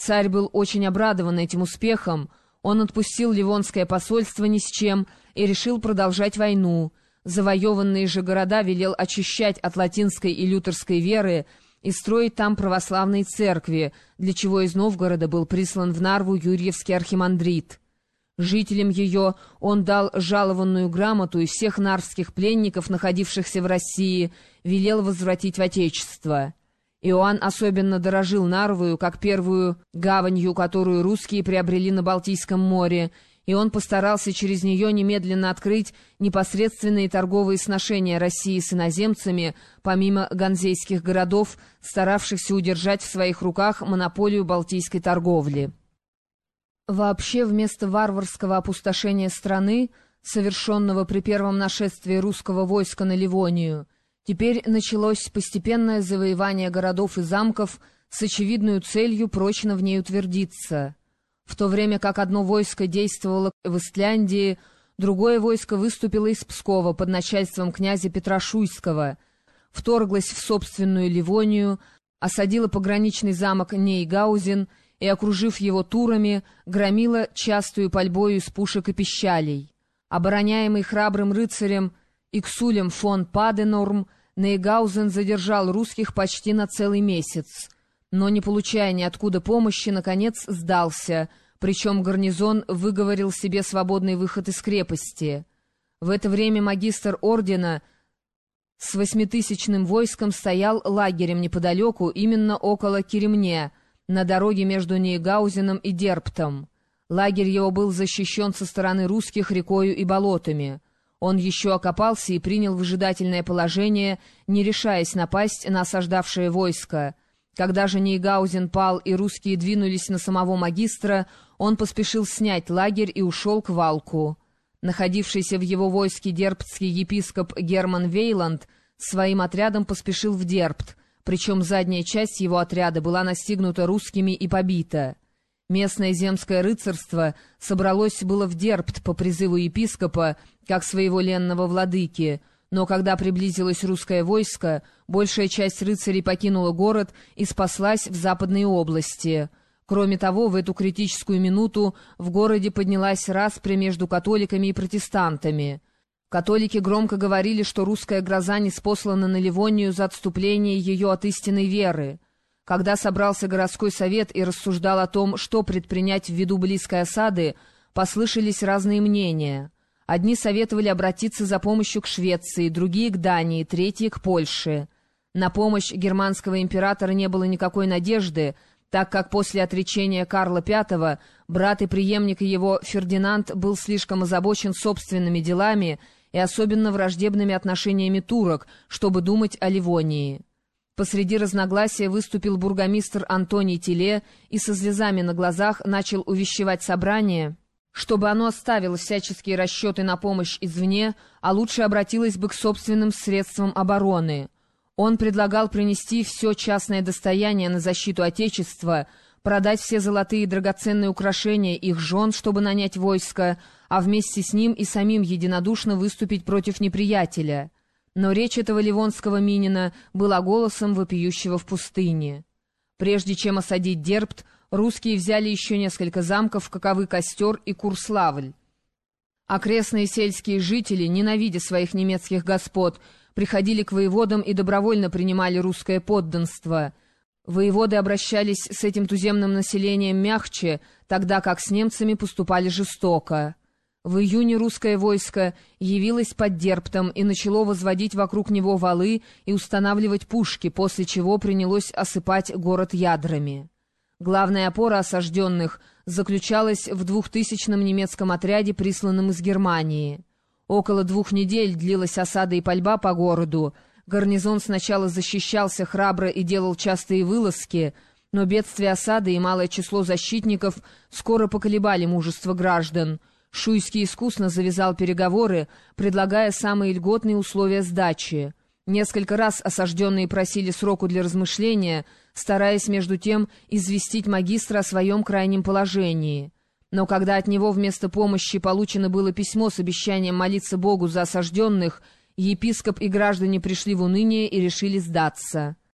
Царь был очень обрадован этим успехом, он отпустил Ливонское посольство ни с чем и решил продолжать войну. Завоеванные же города велел очищать от латинской и лютерской веры и строить там православные церкви, для чего из Новгорода был прислан в Нарву Юрьевский архимандрит. Жителям ее он дал жалованную грамоту и всех нарвских пленников, находившихся в России, велел возвратить в Отечество. Иоанн особенно дорожил Нарвою, как первую гаванью, которую русские приобрели на Балтийском море, и он постарался через нее немедленно открыть непосредственные торговые сношения России с иноземцами, помимо ганзейских городов, старавшихся удержать в своих руках монополию балтийской торговли. Вообще, вместо варварского опустошения страны, совершенного при первом нашествии русского войска на Ливонию, Теперь началось постепенное завоевание городов и замков с очевидной целью прочно в ней утвердиться. В то время как одно войско действовало в Истляндии, другое войско выступило из Пскова под начальством князя Петра Шуйского, вторглось в собственную Ливонию, осадило пограничный замок Нейгаузен и, окружив его турами, громило частую пальбою из пушек и пищалей. Обороняемый храбрым рыцарем Иксулем фон Паденорм, Нейгаузен задержал русских почти на целый месяц, но, не получая ниоткуда помощи, наконец сдался, причем гарнизон выговорил себе свободный выход из крепости. В это время магистр ордена с восьмитысячным войском стоял лагерем неподалеку, именно около Керемне, на дороге между Нейгаузеном и Дерптом. Лагерь его был защищен со стороны русских рекою и болотами. Он еще окопался и принял выжидательное положение, не решаясь напасть на осаждавшее войско. Когда же Нейгаузен пал и русские двинулись на самого магистра, он поспешил снять лагерь и ушел к Валку. Находившийся в его войске дерптский епископ Герман Вейланд своим отрядом поспешил в Дерпт, причем задняя часть его отряда была настигнута русскими и побита. Местное земское рыцарство собралось было в Дерпт по призыву епископа, как своего ленного владыки, но когда приблизилось русское войско, большая часть рыцарей покинула город и спаслась в западные области. Кроме того, в эту критическую минуту в городе поднялась распря между католиками и протестантами. Католики громко говорили, что русская гроза не спослана на Ливонию за отступление ее от истинной веры. Когда собрался городской совет и рассуждал о том, что предпринять в виду близкой осады, послышались разные мнения. Одни советовали обратиться за помощью к Швеции, другие — к Дании, третьи — к Польше. На помощь германского императора не было никакой надежды, так как после отречения Карла V брат и преемник его Фердинанд был слишком озабочен собственными делами и особенно враждебными отношениями турок, чтобы думать о Ливонии. Посреди разногласия выступил бургомистр Антоний Теле и со слезами на глазах начал увещевать собрание, чтобы оно оставило всяческие расчеты на помощь извне, а лучше обратилось бы к собственным средствам обороны. Он предлагал принести все частное достояние на защиту Отечества, продать все золотые и драгоценные украшения их жен, чтобы нанять войско, а вместе с ним и самим единодушно выступить против неприятеля. Но речь этого ливонского Минина была голосом вопиющего в пустыне. Прежде чем осадить Дербт, русские взяли еще несколько замков, каковы Костер и Курславль. Окрестные сельские жители, ненавидя своих немецких господ, приходили к воеводам и добровольно принимали русское подданство. Воеводы обращались с этим туземным населением мягче, тогда как с немцами поступали жестоко. В июне русское войско явилось под Дерптом и начало возводить вокруг него валы и устанавливать пушки, после чего принялось осыпать город ядрами. Главная опора осажденных заключалась в двухтысячном немецком отряде, присланном из Германии. Около двух недель длилась осада и пальба по городу. Гарнизон сначала защищался храбро и делал частые вылазки, но бедствие осады и малое число защитников скоро поколебали мужество граждан — Шуйский искусно завязал переговоры, предлагая самые льготные условия сдачи. Несколько раз осажденные просили сроку для размышления, стараясь между тем известить магистра о своем крайнем положении. Но когда от него вместо помощи получено было письмо с обещанием молиться Богу за осажденных, епископ и граждане пришли в уныние и решили сдаться.